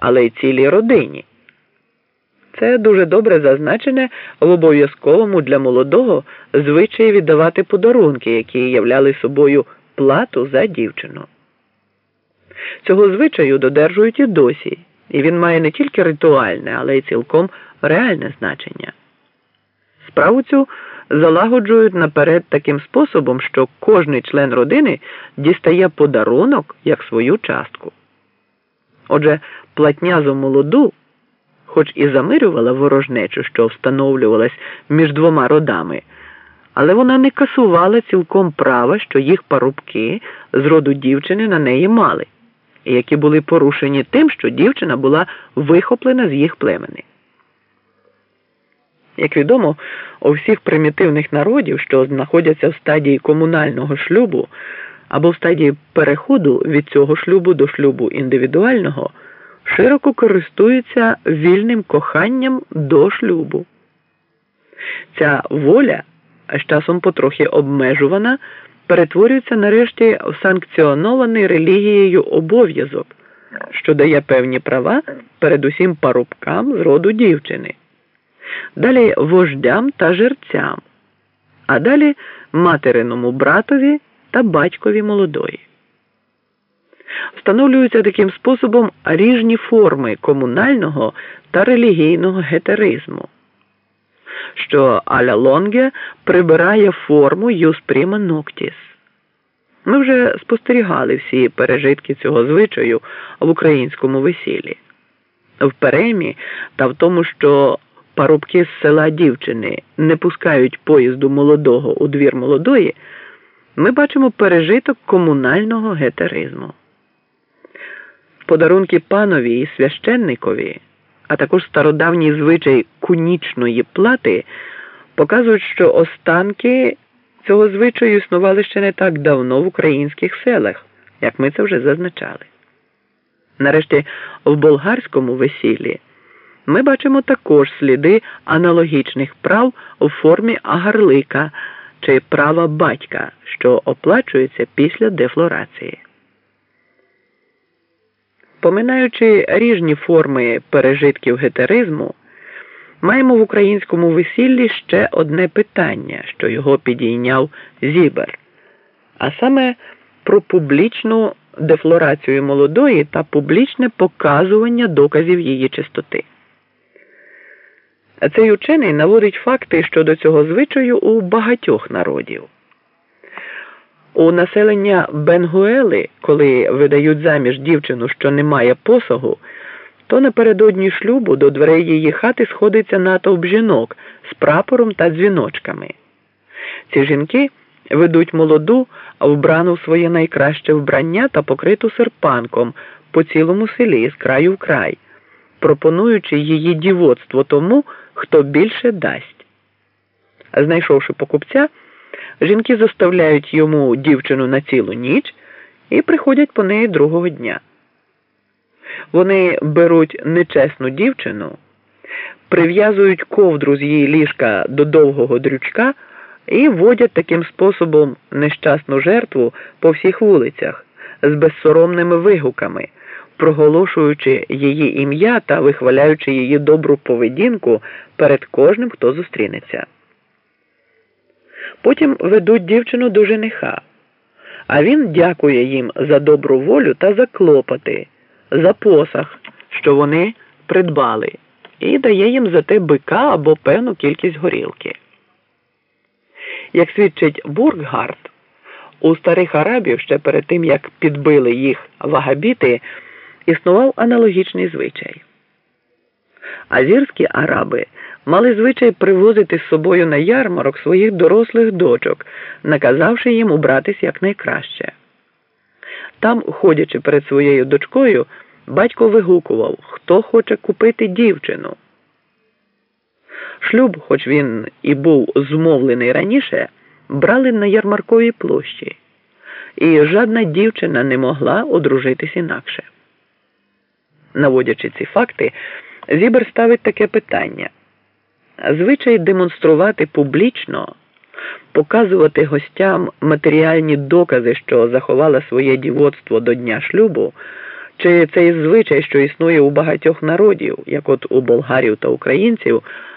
але й цілій родині. Це дуже добре зазначене в обов'язковому для молодого звичаї віддавати подарунки, які являли собою плату за дівчину. Цього звичаю додержують і досі, і він має не тільки ритуальне, але й цілком реальне значення. Справу цю залагоджують наперед таким способом, що кожний член родини дістає подарунок як свою частку. Отже, платня за молоду, хоч і замирювала ворожнечу, що встановлювалась між двома родами, але вона не касувала цілком права, що їх парубки з роду дівчини на неї мали, які були порушені тим, що дівчина була вихоплена з їх племени. Як відомо, у всіх примітивних народів, що знаходяться в стадії комунального шлюбу або в стадії переходу від цього шлюбу до шлюбу індивідуального, широко користуються вільним коханням до шлюбу. Ця воля, а з часом потрохи обмежувана, перетворюється нарешті в санкціонований релігією обов'язок, що дає певні права передусім парубкам з роду дівчини далі вождям та жерцям, а далі материному братові та батькові молодої. Встановлюються таким способом ріжні форми комунального та релігійного гетеризму, що аля лонге прибирає форму юс прима ноктіс. Ми вже спостерігали всі пережитки цього звичаю в українському весіллі, в перемі та в тому, що парубки з села дівчини не пускають поїзду молодого у двір молодої, ми бачимо пережиток комунального гетеризму. Подарунки панові і священникові, а також стародавній звичай кунічної плати показують, що останки цього звичаю існували ще не так давно в українських селах, як ми це вже зазначали. Нарешті в болгарському весіллі ми бачимо також сліди аналогічних прав у формі агарлика чи права батька, що оплачується після дефлорації. Поминаючи ріжні форми пережитків гетеризму, маємо в українському весіллі ще одне питання, що його підійняв Зібер, а саме про публічну дефлорацію молодої та публічне показування доказів її чистоти. Цей учений наводить факти щодо цього звичаю у багатьох народів. У населення Бенгуели, коли видають заміж дівчину, що не має посагу, то напередодні шлюбу до дверей її хати сходиться натовп жінок з прапором та дзвіночками. Ці жінки ведуть молоду, вбрану в своє найкраще вбрання та покриту серпанком по цілому селі з краю в край, пропонуючи її дівоцтво тому хто більше дасть. Знайшовши покупця, жінки заставляють йому дівчину на цілу ніч і приходять по неї другого дня. Вони беруть нечесну дівчину, прив'язують ковдру з її ліжка до довгого дрючка і водять таким способом нещасну жертву по всіх вулицях з безсоромними вигуками проголошуючи її ім'я та вихваляючи її добру поведінку перед кожним, хто зустрінеться. Потім ведуть дівчину до жениха, а він дякує їм за добру волю та за клопоти, за посах, що вони придбали, і дає їм за те бика або певну кількість горілки. Як свідчить Бурггард, у старих арабів ще перед тим як підбили їх вагабіти існував аналогічний звичай. Азірські араби мали звичай привозити з собою на ярмарок своїх дорослих дочок, наказавши їм убратись якнайкраще. Там, ходячи перед своєю дочкою, батько вигукував, хто хоче купити дівчину. Шлюб, хоч він і був змовлений раніше, брали на ярмарковій площі, і жодна дівчина не могла одружитись інакше. Наводячи ці факти, Зібер ставить таке питання: звичай демонструвати публічно, показувати гостям матеріальні докази, що заховала своє дівоцтво до дня шлюбу, Чи цей звичай, що існує у багатьох народів, як от у болгарів та українців,